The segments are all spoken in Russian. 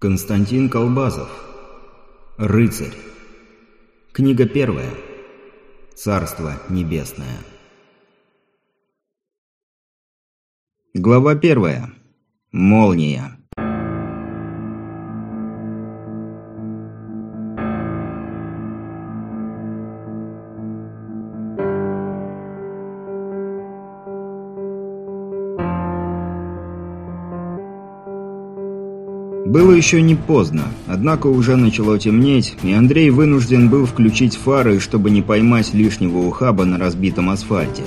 Константин Колбазов. Рыцарь. Книга первая. Царство небесное. Глава первая. Молния Было еще не поздно, однако уже начало темнеть, и Андрей вынужден был включить фары, чтобы не поймать лишнего ухаба на разбитом асфальте.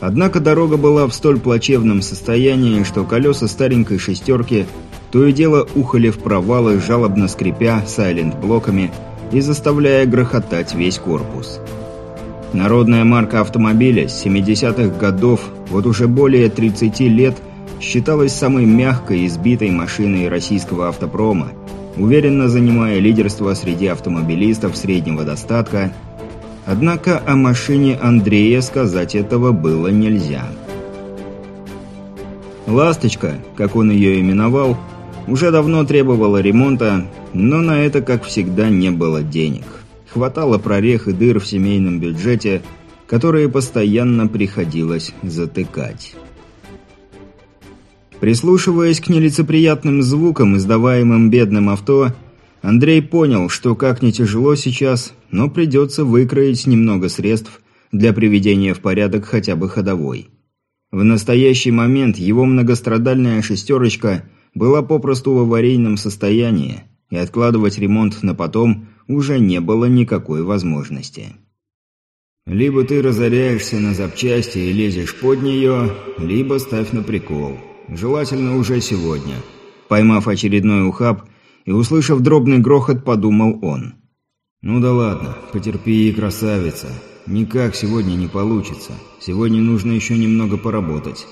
Однако дорога была в столь плачевном состоянии, что колеса старенькой «шестерки» то и дело ухали в провалы, жалобно скрипя сайлент-блоками и заставляя грохотать весь корпус. Народная марка автомобиля с 70-х годов, вот уже более 30 лет – считалась самой мягкой и сбитой машиной российского автопрома, уверенно занимая лидерство среди автомобилистов среднего достатка. Однако о машине Андрея сказать этого было нельзя. «Ласточка», как он ее именовал, уже давно требовала ремонта, но на это, как всегда, не было денег. Хватало прорех и дыр в семейном бюджете, которые постоянно приходилось затыкать. Прислушиваясь к нелицеприятным звукам, издаваемым бедным авто, Андрей понял, что как не тяжело сейчас, но придется выкроить немного средств для приведения в порядок хотя бы ходовой. В настоящий момент его многострадальная «шестерочка» была попросту в аварийном состоянии, и откладывать ремонт на потом уже не было никакой возможности. Либо ты разоряешься на запчасти и лезешь под нее, либо ставь на прикол – Желательно уже сегодня. Поймав очередной ухаб и услышав дробный грохот, подумал он. Ну да ладно, потерпи, красавица. Никак сегодня не получится. Сегодня нужно еще немного поработать.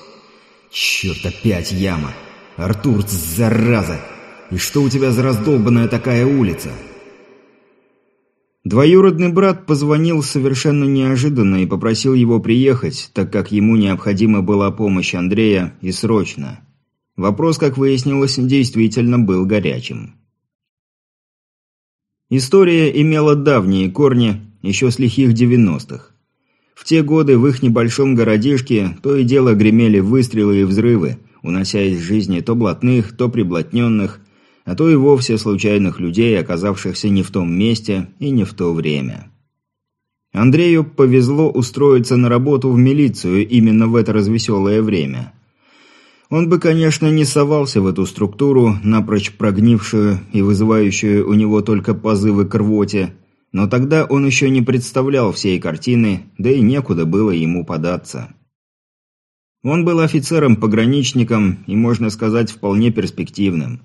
Черт, опять яма. Артур, зараза! И что у тебя за раздолбанная такая улица? Двоюродный брат позвонил совершенно неожиданно и попросил его приехать, так как ему необходима была помощь Андрея и срочно. Вопрос, как выяснилось, действительно был горячим. История имела давние корни, еще с лихих девяностых. В те годы в их небольшом городишке то и дело гремели выстрелы и взрывы, унося из жизни то блатных, то приблотненных, а то и вовсе случайных людей, оказавшихся не в том месте и не в то время. Андрею повезло устроиться на работу в милицию именно в это развеселое время. Он бы, конечно, не совался в эту структуру, напрочь прогнившую и вызывающую у него только позывы к рвоте, но тогда он еще не представлял всей картины, да и некуда было ему податься. Он был офицером-пограничником и, можно сказать, вполне перспективным.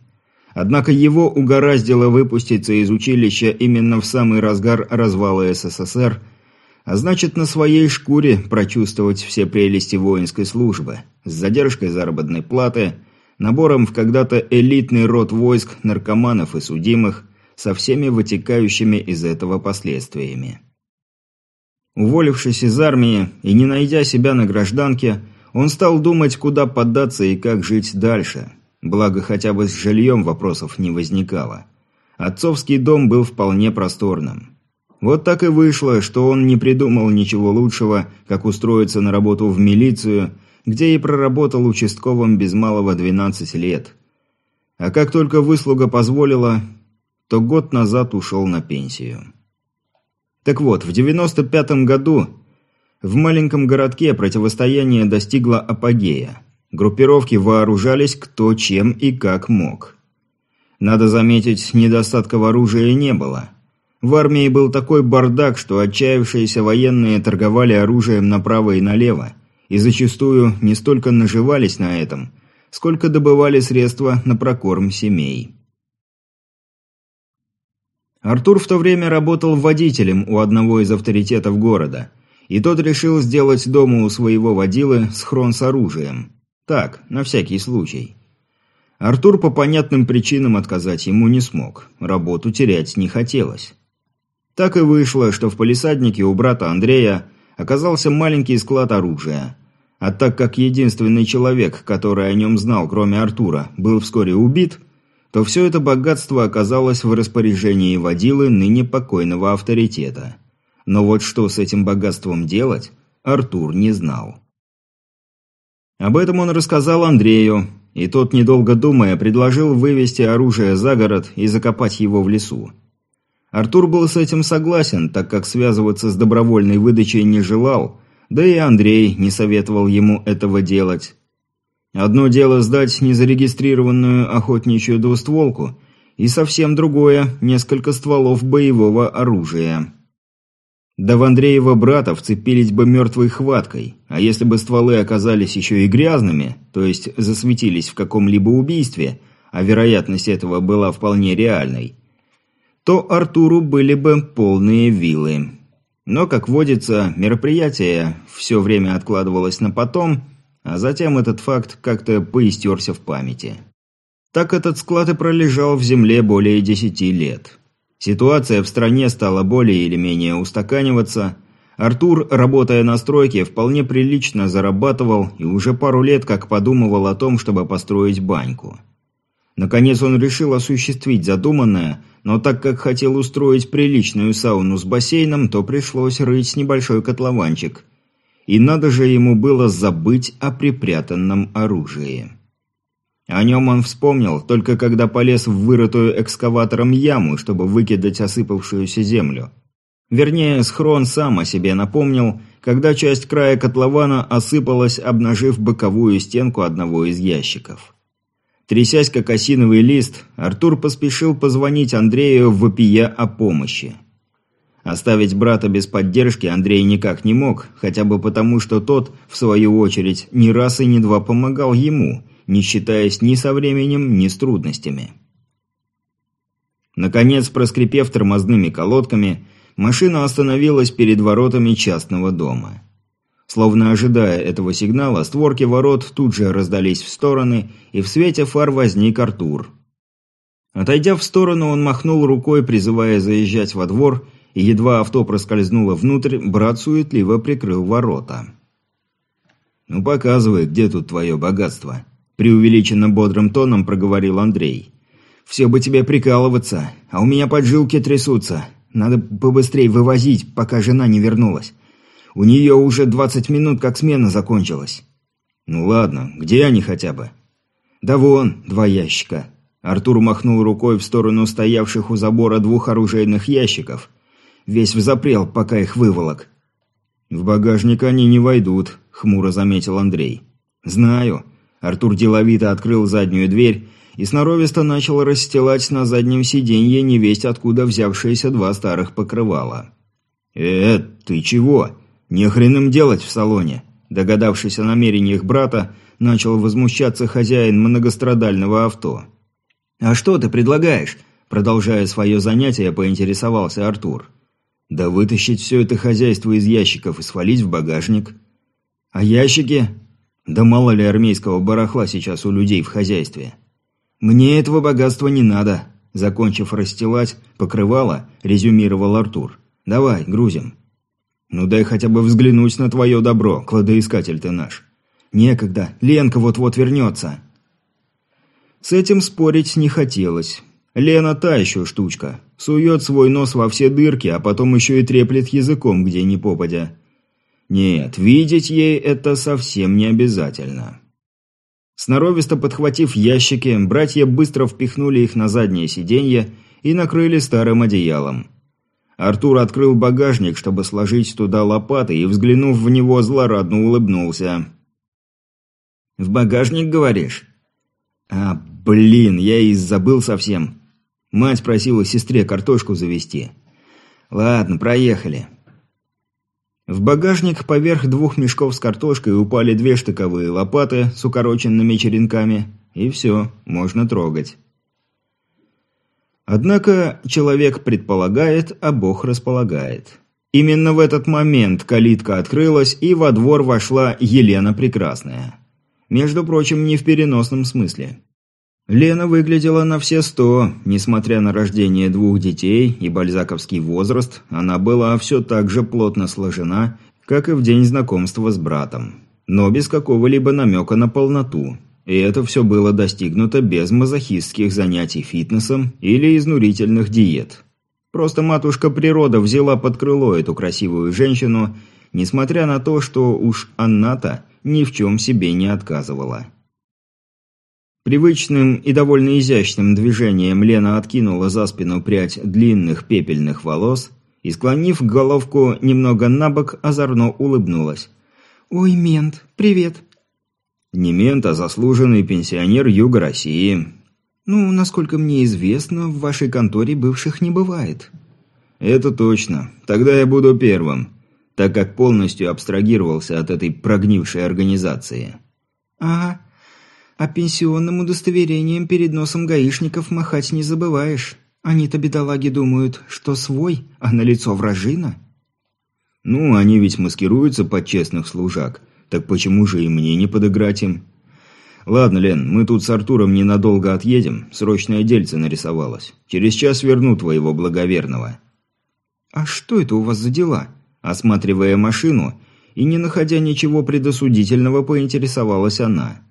Однако его угораздило выпуститься из училища именно в самый разгар развала СССР, а значит на своей шкуре прочувствовать все прелести воинской службы, с задержкой заработной платы, набором в когда-то элитный род войск, наркоманов и судимых, со всеми вытекающими из этого последствиями. Уволившись из армии и не найдя себя на гражданке, он стал думать, куда податься и как жить дальше – Благо, хотя бы с жильем вопросов не возникало. Отцовский дом был вполне просторным. Вот так и вышло, что он не придумал ничего лучшего, как устроиться на работу в милицию, где и проработал участковым без малого 12 лет. А как только выслуга позволила, то год назад ушел на пенсию. Так вот, в 95 году в маленьком городке противостояние достигло апогея. Группировки вооружались кто чем и как мог. Надо заметить, недостатка в оружии не было. В армии был такой бардак, что отчаявшиеся военные торговали оружием направо и налево, и зачастую не столько наживались на этом, сколько добывали средства на прокорм семей. Артур в то время работал водителем у одного из авторитетов города, и тот решил сделать дома у своего водилы схрон с оружием. Так, на всякий случай. Артур по понятным причинам отказать ему не смог, работу терять не хотелось. Так и вышло, что в полисаднике у брата Андрея оказался маленький склад оружия. А так как единственный человек, который о нем знал, кроме Артура, был вскоре убит, то все это богатство оказалось в распоряжении водилы ныне покойного авторитета. Но вот что с этим богатством делать, Артур не знал. Об этом он рассказал Андрею, и тот, недолго думая, предложил вывести оружие за город и закопать его в лесу. Артур был с этим согласен, так как связываться с добровольной выдачей не желал, да и Андрей не советовал ему этого делать. Одно дело сдать незарегистрированную охотничью двустволку, и совсем другое – несколько стволов боевого оружия. Да в Андреева брата вцепились бы мертвой хваткой, а если бы стволы оказались еще и грязными, то есть засветились в каком-либо убийстве, а вероятность этого была вполне реальной, то Артуру были бы полные вилы. Но, как водится, мероприятие все время откладывалось на потом, а затем этот факт как-то поистерся в памяти. Так этот склад и пролежал в земле более десяти лет. Ситуация в стране стала более или менее устаканиваться. Артур, работая на стройке, вполне прилично зарабатывал и уже пару лет как подумывал о том, чтобы построить баньку. Наконец он решил осуществить задуманное, но так как хотел устроить приличную сауну с бассейном, то пришлось рыть небольшой котлованчик. И надо же ему было забыть о припрятанном оружии. О нем он вспомнил, только когда полез в вырытую экскаватором яму, чтобы выкидать осыпавшуюся землю. Вернее, схрон сам о себе напомнил, когда часть края котлована осыпалась, обнажив боковую стенку одного из ящиков. Трясясь как осиновый лист, Артур поспешил позвонить Андрею, вопия о помощи. Оставить брата без поддержки Андрей никак не мог, хотя бы потому, что тот, в свою очередь, ни раз и ни два помогал ему, не считаясь ни со временем, ни с трудностями. Наконец, проскрипев тормозными колодками, машина остановилась перед воротами частного дома. Словно ожидая этого сигнала, створки ворот тут же раздались в стороны, и в свете фар возник Артур. Отойдя в сторону, он махнул рукой, призывая заезжать во двор, и едва авто проскользнуло внутрь, брат суетливо прикрыл ворота. «Ну показывай, где тут твое богатство», – преувеличенно бодрым тоном проговорил Андрей. «Все бы тебе прикалываться, а у меня поджилки трясутся. Надо побыстрее вывозить, пока жена не вернулась. У нее уже двадцать минут, как смена закончилась. Ну ладно, где они хотя бы? Да вон, два ящика. Артур махнул рукой в сторону стоявших у забора двух оружейных ящиков. Весь взапрел, пока их выволок. В багажник они не войдут, хмуро заметил Андрей. Знаю. Артур деловито открыл заднюю дверь и сноровисто начал расстилать на заднем сиденье невесть откуда взявшиеся два старых покрывала. «Э, ты чего?» «Не хрен им делать в салоне», – догадавшись о намерениях брата, начал возмущаться хозяин многострадального авто. «А что ты предлагаешь?» – продолжая свое занятие, поинтересовался Артур. «Да вытащить все это хозяйство из ящиков и свалить в багажник». «А ящики?» «Да мало ли армейского барахла сейчас у людей в хозяйстве». «Мне этого богатства не надо», – закончив расстилать, покрывало, резюмировал Артур. «Давай, грузим». «Ну дай хотя бы взглянуть на твое добро, кладоискатель ты наш». «Некогда, Ленка вот-вот вернется». С этим спорить не хотелось. Лена та еще штучка. Сует свой нос во все дырки, а потом еще и треплет языком, где ни попадя. Нет, видеть ей это совсем не обязательно. Сноровисто подхватив ящики, братья быстро впихнули их на заднее сиденье и накрыли старым одеялом. Артур открыл багажник, чтобы сложить туда лопаты, и, взглянув в него, злорадно улыбнулся. «В багажник, говоришь?» «А, блин, я и забыл совсем. Мать просила сестре картошку завести. Ладно, проехали». В багажник поверх двух мешков с картошкой упали две штыковые лопаты с укороченными черенками, и все, можно трогать. Однако человек предполагает, а Бог располагает. Именно в этот момент калитка открылась, и во двор вошла Елена Прекрасная. Между прочим, не в переносном смысле. Лена выглядела на все сто, несмотря на рождение двух детей и бальзаковский возраст, она была все так же плотно сложена, как и в день знакомства с братом. Но без какого-либо намека на полноту. И это все было достигнуто без мазохистских занятий фитнесом или изнурительных диет. Просто матушка природа взяла под крыло эту красивую женщину, несмотря на то, что уж она-то ни в чем себе не отказывала. Привычным и довольно изящным движением Лена откинула за спину прядь длинных пепельных волос и, склонив головку немного на бок, озорно улыбнулась. «Ой, мент, привет!» «Не мент, а заслуженный пенсионер Юга России». «Ну, насколько мне известно, в вашей конторе бывших не бывает». «Это точно. Тогда я буду первым, так как полностью абстрагировался от этой прогнившей организации». «Ага, а пенсионным удостоверением перед носом гаишников махать не забываешь. Они-то, бедолаги, думают, что свой, а на лицо вражина. Ну, они ведь маскируются под честных служак. Так почему же и мне не подыграть им? Ладно, Лен, мы тут с Артуром ненадолго отъедем. Срочное дельце нарисовалось. Через час верну твоего благоверного. А что это у вас за дела? Осматривая машину и не находя ничего предосудительного, поинтересовалась она.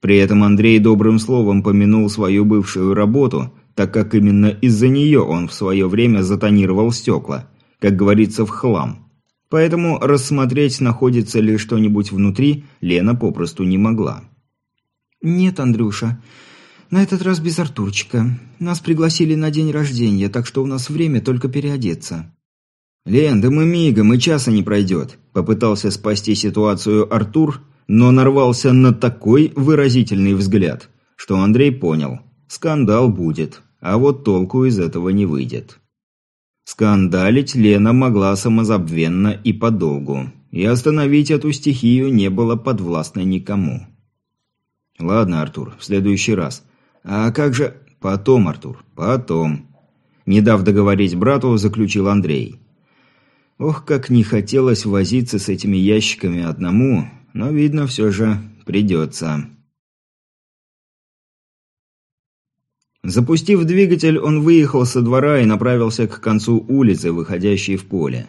При этом Андрей добрым словом помянул свою бывшую работу, так как именно из-за нее он в свое время затонировал стекла, как говорится, в хлам. Поэтому рассмотреть, находится ли что-нибудь внутри, Лена попросту не могла. «Нет, Андрюша, на этот раз без Артурчика. Нас пригласили на день рождения, так что у нас время только переодеться». «Лен, да мы мигом, и часа не пройдет», – попытался спасти ситуацию Артур – но нарвался на такой выразительный взгляд, что Андрей понял – скандал будет, а вот толку из этого не выйдет. Скандалить Лена могла самозабвенно и подолгу, и остановить эту стихию не было подвластно никому. «Ладно, Артур, в следующий раз. А как же...» «Потом, Артур, потом». Не дав договорить брату, заключил Андрей. Ох, как не хотелось возиться с этими ящиками одному, но, видно, все же придется. Запустив двигатель, он выехал со двора и направился к концу улицы, выходящей в поле.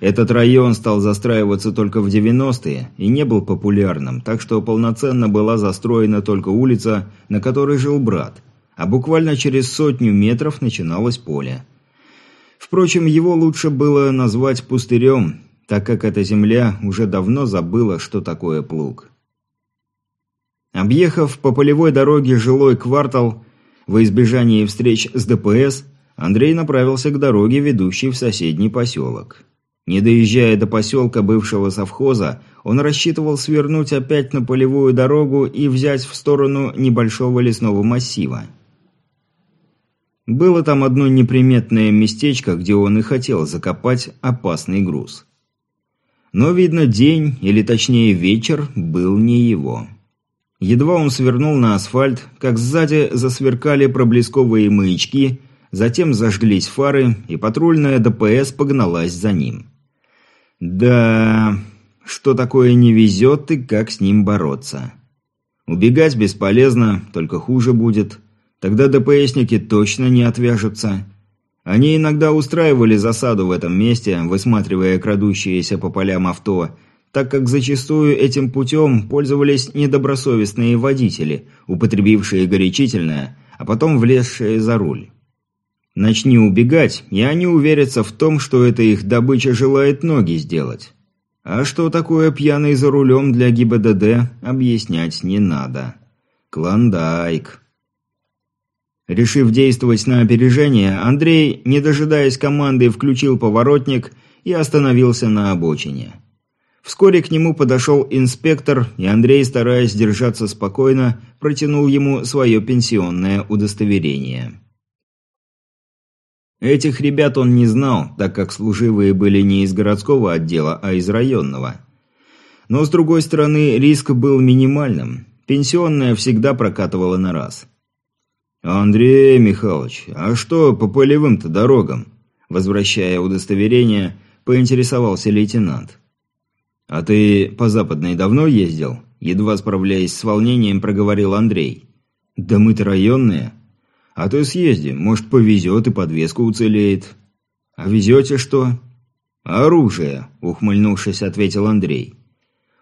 Этот район стал застраиваться только в 90-е и не был популярным, так что полноценно была застроена только улица, на которой жил брат, а буквально через сотню метров начиналось поле. Впрочем, его лучше было назвать пустырем, так как эта земля уже давно забыла, что такое плуг. Объехав по полевой дороге жилой квартал, во избежание встреч с ДПС, Андрей направился к дороге, ведущей в соседний поселок. Не доезжая до поселка бывшего совхоза, он рассчитывал свернуть опять на полевую дорогу и взять в сторону небольшого лесного массива. Было там одно неприметное местечко, где он и хотел закопать опасный груз. Но, видно, день, или точнее вечер, был не его. Едва он свернул на асфальт, как сзади засверкали проблесковые маячки, затем зажглись фары, и патрульная ДПС погналась за ним. Да, что такое не везет и как с ним бороться? Убегать бесполезно, только хуже будет. Тогда ДПСники точно не отвяжутся. Они иногда устраивали засаду в этом месте, высматривая крадущиеся по полям авто, так как зачастую этим путем пользовались недобросовестные водители, употребившие горячительное, а потом влезшие за руль. Начни убегать, и они уверятся в том, что эта их добыча желает ноги сделать. А что такое пьяный за рулем для ГИБДД, объяснять не надо. Клондайк. Решив действовать на опережение, Андрей, не дожидаясь команды, включил поворотник и остановился на обочине. Вскоре к нему подошел инспектор, и Андрей, стараясь держаться спокойно, протянул ему свое пенсионное удостоверение. Этих ребят он не знал, так как служивые были не из городского отдела, а из районного. Но, с другой стороны, риск был минимальным. Пенсионная всегда прокатывала на раз. «Андрей Михайлович, а что по полевым-то дорогам?» Возвращая удостоверение, поинтересовался лейтенант. «А ты по западной давно ездил?» Едва справляясь с волнением, проговорил Андрей. «Да мы-то районные. А ты съезди, может, повезет и подвеска уцелеет». «А везете что?» «Оружие», — ухмыльнувшись, ответил Андрей.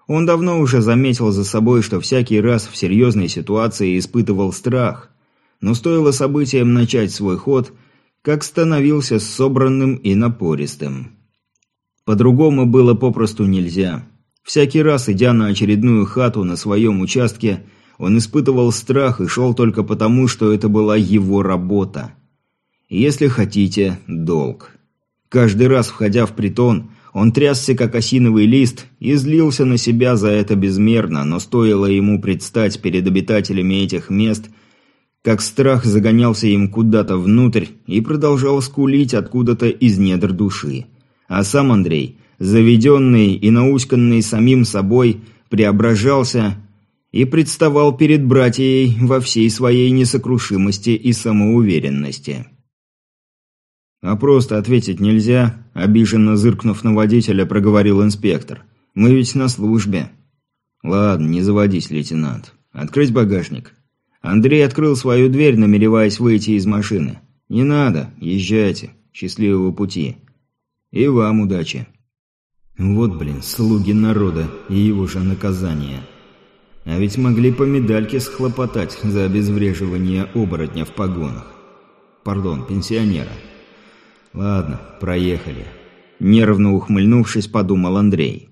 Он давно уже заметил за собой, что всякий раз в серьезной ситуации испытывал страх. Но стоило событиям начать свой ход, как становился собранным и напористым. По-другому было попросту нельзя. Всякий раз, идя на очередную хату на своем участке, он испытывал страх и шел только потому, что это была его работа. Если хотите, долг. Каждый раз, входя в притон, он трясся, как осиновый лист, и злился на себя за это безмерно, но стоило ему предстать перед обитателями этих мест, как страх загонялся им куда-то внутрь и продолжал скулить откуда-то из недр души. А сам Андрей, заведенный и науськанный самим собой, преображался и представал перед братьей во всей своей несокрушимости и самоуверенности. «А просто ответить нельзя?» – обиженно зыркнув на водителя, проговорил инспектор. «Мы ведь на службе». «Ладно, не заводись, лейтенант. Открыть багажник». Андрей открыл свою дверь, намереваясь выйти из машины. «Не надо, езжайте. Счастливого пути». И вам удачи. Вот, блин, слуги народа и его же наказание. А ведь могли по медальке схлопотать за обезвреживание оборотня в погонах. Пардон, пенсионера. Ладно, проехали. Нервно ухмыльнувшись, подумал Андрей.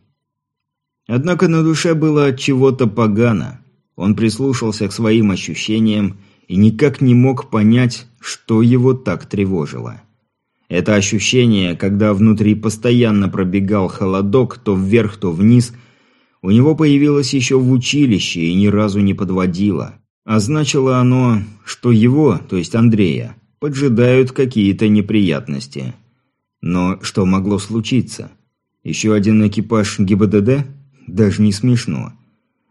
Однако на душе было от чего-то погано. Он прислушался к своим ощущениям и никак не мог понять, что его так тревожило. Это ощущение, когда внутри постоянно пробегал холодок то вверх, то вниз, у него появилось еще в училище и ни разу не подводило. А значило оно, что его, то есть Андрея, поджидают какие-то неприятности. Но что могло случиться? Еще один экипаж ГИБДД? Даже не смешно.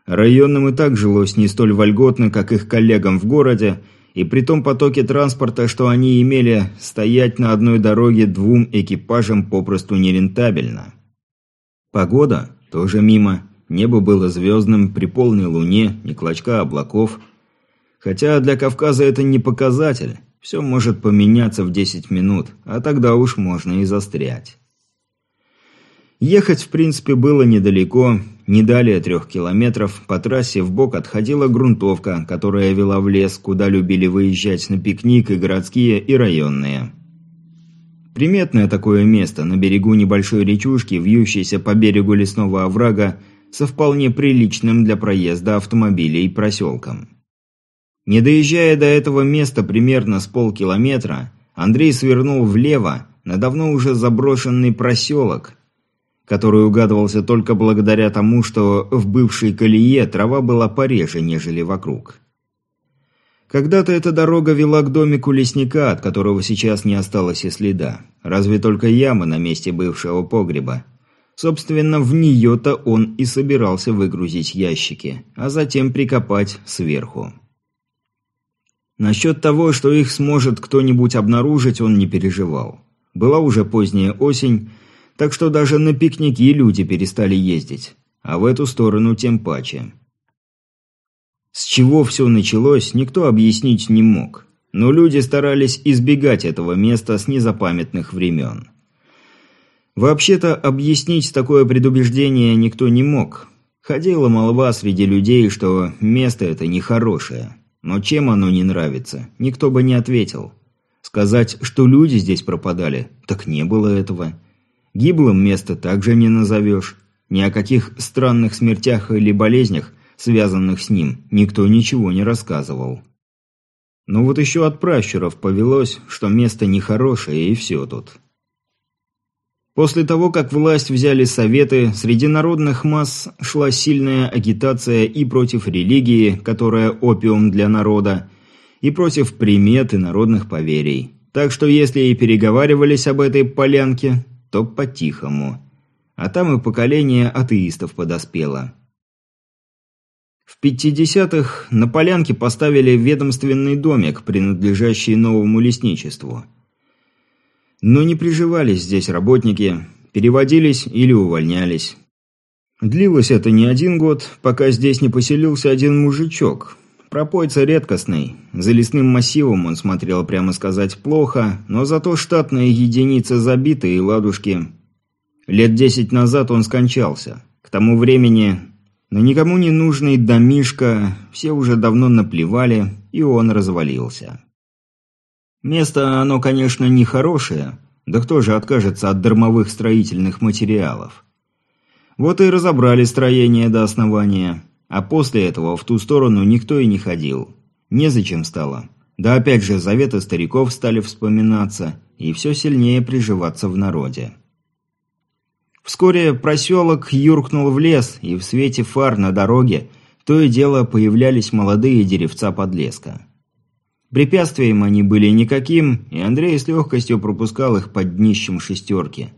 Районным и так жилось не столь вольготно, как их коллегам в городе, и при том потоке транспорта, что они имели, стоять на одной дороге двум экипажам попросту нерентабельно. Погода тоже мимо, небо было звездным, при полной луне, ни клочка облаков. Хотя для Кавказа это не показатель, все может поменяться в 10 минут, а тогда уж можно и застрять. Ехать, в принципе, было недалеко, не далее трех километров, по трассе в бок отходила грунтовка, которая вела в лес, куда любили выезжать на пикник и городские, и районные. Приметное такое место, на берегу небольшой речушки, вьющейся по берегу лесного оврага, со вполне приличным для проезда автомобилей проселком. Не доезжая до этого места примерно с полкилометра, Андрей свернул влево на давно уже заброшенный проселок – который угадывался только благодаря тому, что в бывшей колее трава была пореже, нежели вокруг. Когда-то эта дорога вела к домику лесника, от которого сейчас не осталось и следа. Разве только яма на месте бывшего погреба. Собственно, в нее-то он и собирался выгрузить ящики, а затем прикопать сверху. Насчет того, что их сможет кто-нибудь обнаружить, он не переживал. Была уже поздняя осень, так что даже на пикники люди перестали ездить, а в эту сторону тем паче. С чего все началось, никто объяснить не мог, но люди старались избегать этого места с незапамятных времен. Вообще-то объяснить такое предубеждение никто не мог. Ходила молва среди людей, что место это нехорошее. Но чем оно не нравится, никто бы не ответил. Сказать, что люди здесь пропадали, так не было этого. Гиблым место также не назовешь. Ни о каких странных смертях или болезнях, связанных с ним, никто ничего не рассказывал. Но вот еще от пращуров повелось, что место нехорошее и все тут. После того, как власть взяли советы, среди народных масс шла сильная агитация и против религии, которая опиум для народа, и против примет и народных поверий. Так что если и переговаривались об этой полянке, то по-тихому. А там и поколение атеистов подоспело. В 50-х на полянке поставили ведомственный домик, принадлежащий новому лесничеству. Но не приживались здесь работники, переводились или увольнялись. Длилось это не один год, пока здесь не поселился один мужичок. Пропойца редкостный. За лесным массивом он смотрел, прямо сказать, плохо, но зато штатная единица забита и ладушки. Лет десять назад он скончался. К тому времени на никому не нужный домишко все уже давно наплевали, и он развалился. Место оно, конечно, не хорошее, да кто же откажется от дармовых строительных материалов? Вот и разобрали строение до основания, а после этого в ту сторону никто и не ходил. Незачем стало. Да опять же, заветы стариков стали вспоминаться, и все сильнее приживаться в народе. Вскоре проселок юркнул в лес, и в свете фар на дороге то и дело появлялись молодые деревца подлеска. Препятствием они были никаким, и Андрей с легкостью пропускал их под днищем шестерки.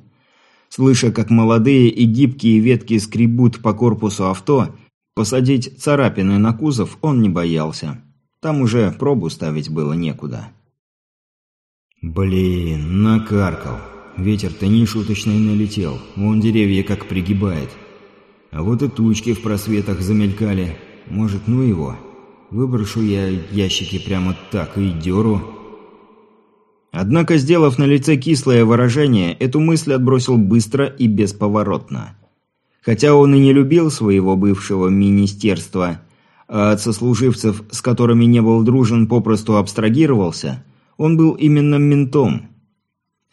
Слыша, как молодые и гибкие ветки скребут по корпусу авто, посадить царапины на кузов он не боялся. Там уже пробу ставить было некуда. «Блин, накаркал», Ветер-то не шуточный налетел, вон деревья как пригибает. А вот и тучки в просветах замелькали. Может, ну его? Выброшу я ящики прямо так и деру. Однако, сделав на лице кислое выражение, эту мысль отбросил быстро и бесповоротно. Хотя он и не любил своего бывшего министерства, а от сослуживцев, с которыми не был дружен, попросту абстрагировался, он был именно ментом –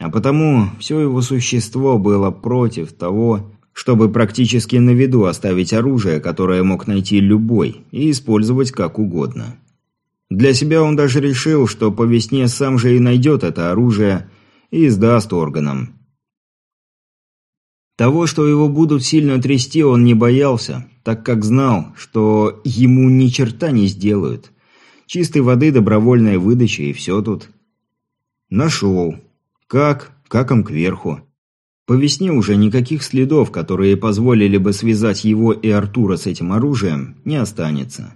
а потому все его существо было против того, чтобы практически на виду оставить оружие, которое мог найти любой, и использовать как угодно. Для себя он даже решил, что по весне сам же и найдет это оружие и сдаст органам. Того, что его будут сильно трясти, он не боялся, так как знал, что ему ни черта не сделают. Чистой воды добровольная выдача и все тут. Нашел. Как? Каком кверху. По весне уже никаких следов, которые позволили бы связать его и Артура с этим оружием, не останется.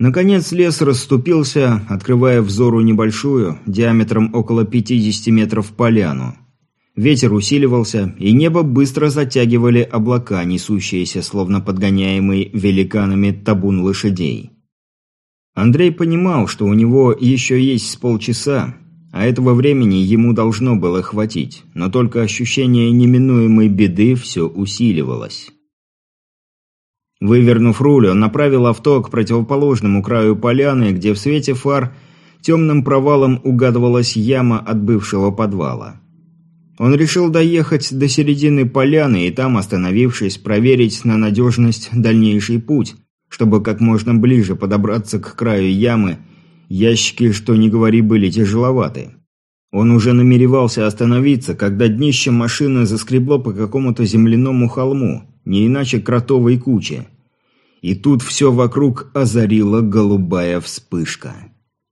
Наконец лес расступился, открывая взору небольшую, диаметром около 50 метров поляну. Ветер усиливался, и небо быстро затягивали облака, несущиеся, словно подгоняемые великанами табун лошадей. Андрей понимал, что у него еще есть с полчаса, а этого времени ему должно было хватить, но только ощущение неминуемой беды все усиливалось. Вывернув руль, он направил авто к противоположному краю поляны, где в свете фар темным провалом угадывалась яма от бывшего подвала. Он решил доехать до середины поляны и там, остановившись, проверить на надежность дальнейший путь, чтобы как можно ближе подобраться к краю ямы Ящики, что ни говори, были тяжеловаты. Он уже намеревался остановиться, когда днище машины заскребло по какому-то земляному холму, не иначе кротовой куче. И тут все вокруг озарила голубая вспышка.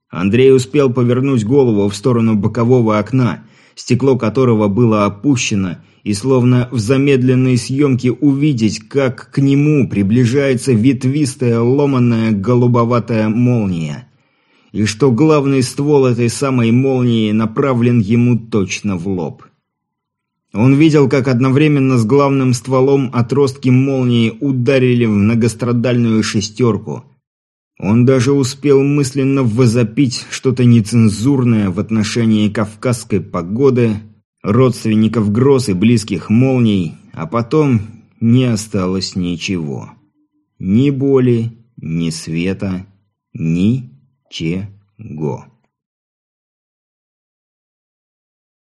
Андрей успел повернуть голову в сторону бокового окна, стекло которого было опущено, и словно в замедленной съемке увидеть, как к нему приближается ветвистая ломаная голубоватая молния и что главный ствол этой самой молнии направлен ему точно в лоб. Он видел, как одновременно с главным стволом отростки молнии ударили в многострадальную шестерку. Он даже успел мысленно возопить что-то нецензурное в отношении кавказской погоды, родственников гроз и близких молний, а потом не осталось ничего. Ни боли, ни света, ни Чего.